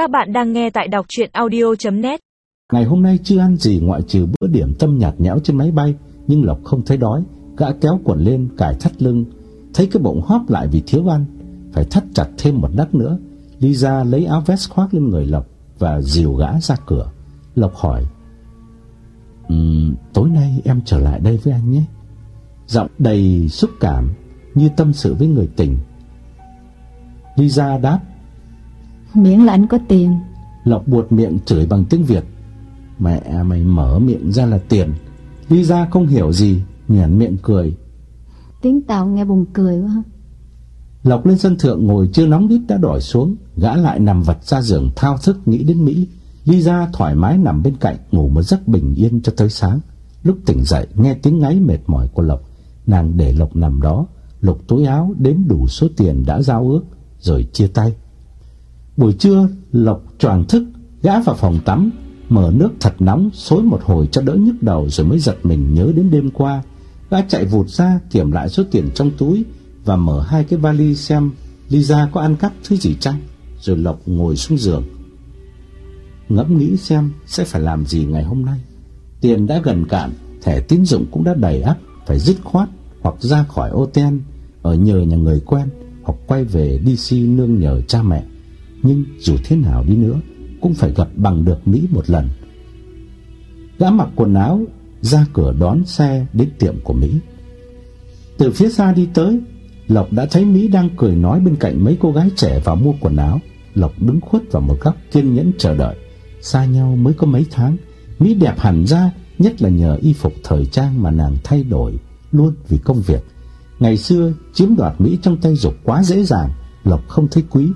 Các bạn đang nghe tại đọc chuyện audio.net Ngày hôm nay chưa ăn gì ngoại trừ bữa điểm tâm nhạt nhẽo trên máy bay Nhưng Lộc không thấy đói Gã kéo quần lên cài thắt lưng. Thấy cái bụng hóp lại vì thiếu ăn Phải thắt chặt thêm một nắp nữa. Lisa lấy áo vest khoác lên người Lộc Và dìu gã ra cửa. Lộc hỏi um, Tối nay em trở lại đây với anh nhé. Giọng đầy xúc cảm Như tâm sự với người tình. Lisa đáp Miễn là anh có tiền. Lộc buột miệng chửi bằng tiếng Việt. Mẹ mày mở miệng ra là tiền. Lisa không hiểu gì Nhoẻn miệng cười. Tiếng tàu nghe buồn cười quá. Lộc lên sân thượng ngồi chưa nóng đít đã đòi xuống Gã lại nằm vật ra giường thao thức nghĩ đến Mỹ. Lisa thoải mái nằm bên cạnh Ngủ một giấc bình yên cho tới sáng. Lúc tỉnh dậy nghe tiếng ngáy mệt mỏi của Lộc. Nàng để Lộc nằm đó Lục túi áo đếm đủ số tiền đã giao ước Rồi chia tay Buổi trưa, Lộc choàng thức, Gã vào phòng tắm, Mở nước thật nóng, xối một hồi cho đỡ nhức đầu Rồi mới giật mình nhớ đến đêm qua. Gã chạy vụt ra, kiểm lại số tiền trong túi Và mở hai cái vali xem Lisa có ăn cắp thứ gì chăng. Rồi Lộc ngồi xuống giường, Ngẫm nghĩ xem sẽ phải làm gì ngày hôm nay. Tiền đã gần cạn, Thẻ tín dụng cũng đã đầy ắp, Phải dứt khoát hoặc ra khỏi ô ten, Ở nhờ nhà người quen Hoặc quay về DC nương nhờ cha mẹ. Nhưng dù thế nào đi nữa, Cũng phải gặp bằng được Mỹ một lần. Gã mặc quần áo, Ra cửa đón xe đến tiệm của Mỹ. Từ phía xa đi tới, Lộc đã thấy Mỹ đang cười nói bên cạnh mấy cô gái trẻ vào mua quần áo. Lộc đứng khuất vào một góc kiên nhẫn chờ đợi. Xa nhau mới có mấy tháng, Mỹ đẹp hẳn ra, Nhất là nhờ y phục thời trang mà nàng thay đổi Luôn vì công việc. Ngày xưa, chiếm đoạt Mỹ trong tay Dục quá dễ dàng, Lộc không thấy quý.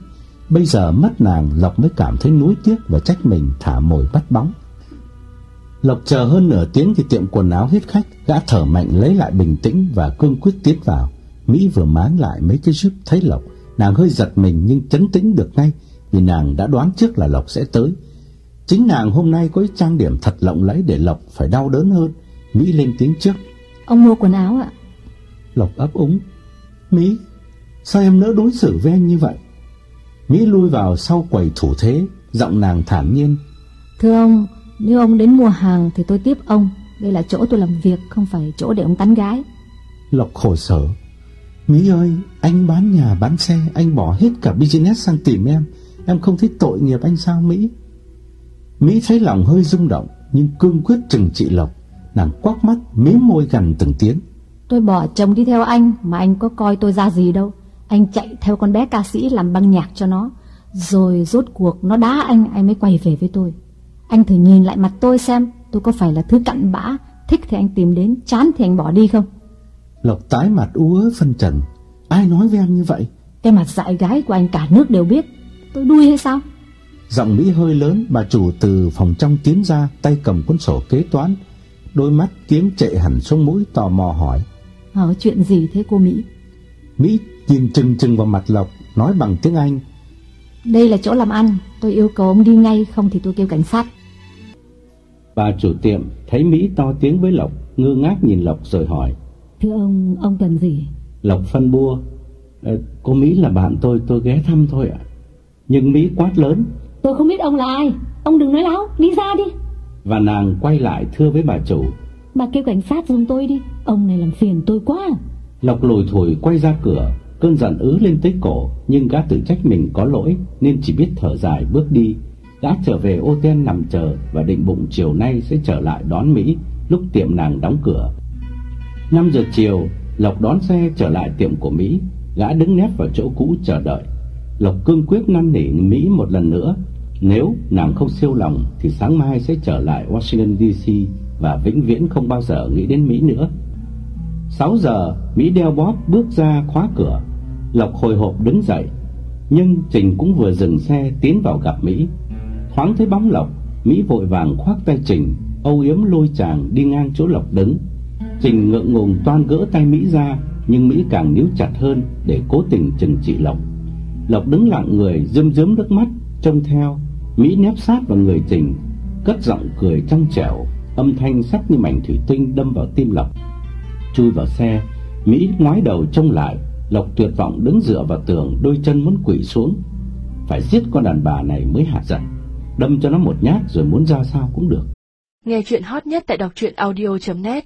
Bây giờ mất nàng Lộc mới cảm thấy nuối tiếc Và trách mình thả mồi bắt bóng. Lộc chờ hơn nửa tiếng Thì tiệm quần áo hết khách Gã thở mạnh lấy lại bình tĩnh Và cương quyết tiến vào. Mỹ vừa máng lại mấy cái giúp thấy Lộc Nàng hơi giật mình nhưng chấn tĩnh được ngay Vì nàng đã đoán trước là Lộc sẽ tới. Chính nàng hôm nay có trang điểm thật lộng lẫy Để Lộc phải đau đớn hơn. Mỹ lên tiếng trước. Ông mua quần áo ạ. Lộc ấp úng. Mỹ Sao em nỡ đối xử với anh như vậy Mỹ lui vào sau quầy thủ thế Giọng nàng thản nhiên. Thưa ông Nếu ông đến mua hàng thì tôi tiếp ông. Đây là chỗ tôi làm việc Không phải chỗ để ông tán gái. Lộc khổ sở. Mỹ ơi anh bán nhà bán xe Anh bỏ hết cả business sang tìm em. Em không thấy tội nghiệp anh sao Mỹ? Mỹ thấy lòng hơi rung động Nhưng cương quyết trừng trị Lộc. Nàng quắc mắt mím môi gần từng tiếng. Tôi bỏ chồng đi theo anh Mà anh có coi tôi ra gì đâu Anh chạy theo con bé ca sĩ làm băng nhạc cho nó Rồi rốt cuộc nó đá anh Anh mới quay về với tôi. Anh thử nhìn lại mặt tôi xem Tôi có phải là thứ cặn bã Thích thì anh tìm đến Chán thì anh bỏ đi không? Lộc tái mặt ú ớ phân trần. Ai nói với em như vậy? Cái mặt dại gái của anh cả nước đều biết. Tôi đuôi hay sao? Giọng Mỹ hơi lớn Bà chủ từ phòng trong tiến ra Tay cầm cuốn sổ kế toán. Đôi mắt kiếm trệ hẳn xuống mũi tò mò hỏi. Ờ chuyện gì thế cô Mỹ? Mỹ nhìn chừng chừng vào mặt Lộc Nói bằng tiếng Anh. Đây là chỗ làm ăn Tôi yêu cầu ông đi ngay Không thì tôi kêu cảnh sát. Bà chủ tiệm thấy Mỹ to tiếng với Lộc Ngơ ngác nhìn Lộc rồi hỏi. Thưa ông, ông cần gì? Lộc phân bua. Ờ, Cô Mỹ là bạn tôi, tôi ghé thăm thôi ạ. Nhưng Mỹ quát lớn. Tôi không biết ông là ai. Ông đừng nói láo, đi ra đi. Và nàng quay lại thưa với bà chủ. Bà kêu cảnh sát giùm tôi đi. Ông này làm phiền tôi quá. Lộc lùi thủi quay ra cửa Cơn giận ứ lên tới cổ, Nhưng gã tự trách mình có lỗi, Nên chỉ biết thở dài bước đi. Gã trở về ô ten nằm chờ Và định bụng chiều nay sẽ trở lại đón Mỹ, Lúc tiệm nàng đóng cửa. 5 giờ chiều, Lộc đón xe trở lại tiệm của Mỹ. Gã đứng nép vào chỗ cũ chờ đợi. Lộc cương quyết năn nỉ Mỹ một lần nữa, Nếu nàng không siêu lòng, Thì sáng mai sẽ trở lại Washington DC Và vĩnh viễn không bao giờ nghĩ đến Mỹ nữa. 6 giờ, Mỹ đeo bóp bước ra khóa cửa. Lộc hồi hộp đứng dậy, Nhưng Trình cũng vừa dừng xe tiến vào gặp Mỹ. Thoáng thấy bóng Lộc, Mỹ vội vàng khoác tay Trình, Âu yếm lôi chàng đi ngang chỗ Lộc đứng. Trình ngượng ngùng toan gỡ tay Mỹ ra, Nhưng Mỹ càng níu chặt hơn Để cố tình chừng trị Lộc. Lộc đứng lặng người rơm rớm nước mắt, Trông theo. Mỹ nép sát vào người Trình, Cất giọng cười trong trẻo, Âm thanh sắc như mảnh thủy tinh đâm vào tim Lộc. Chui vào xe, Mỹ ngoái đầu trông lại. Lộc tuyệt vọng đứng dựa vào tường, Đôi chân muốn quỵ xuống. Phải giết con đàn bà này mới hạ giận. Đâm cho nó một nhát rồi muốn ra sao cũng được. Nghe chuyện hot nhất tại đọc truyện audio.net